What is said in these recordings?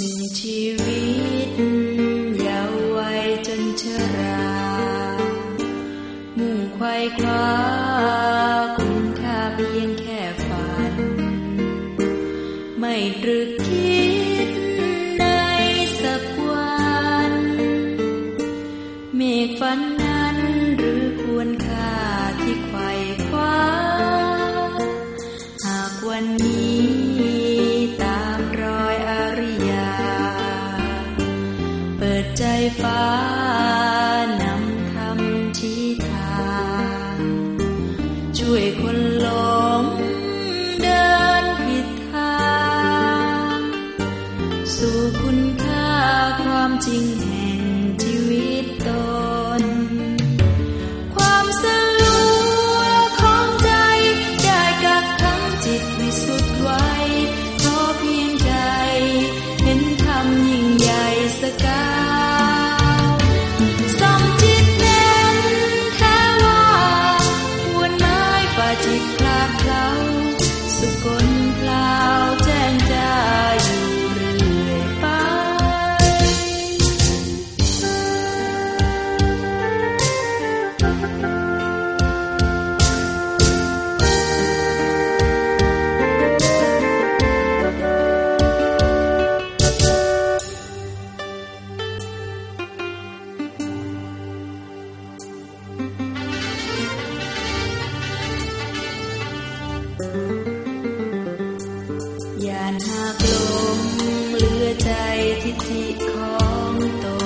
มีชีวิตยาววัยจนชรา มุ่งไว้คว้า ปิดใจฟ้านำคำชี้ทางช่วยคนหลงเดินผิดทางสู่คุณค่าความจริงแห่งชีวิตตน การหากลงเหลือใจทิฐิของตน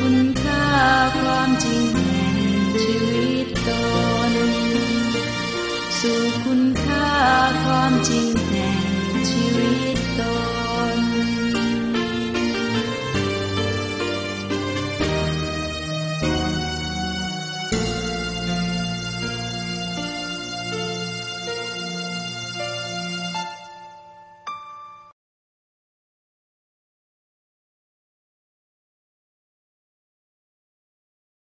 คุณค่าความจริงแห่งชีวิตตน สู่คุณค่าความจริงแห่งชีวิต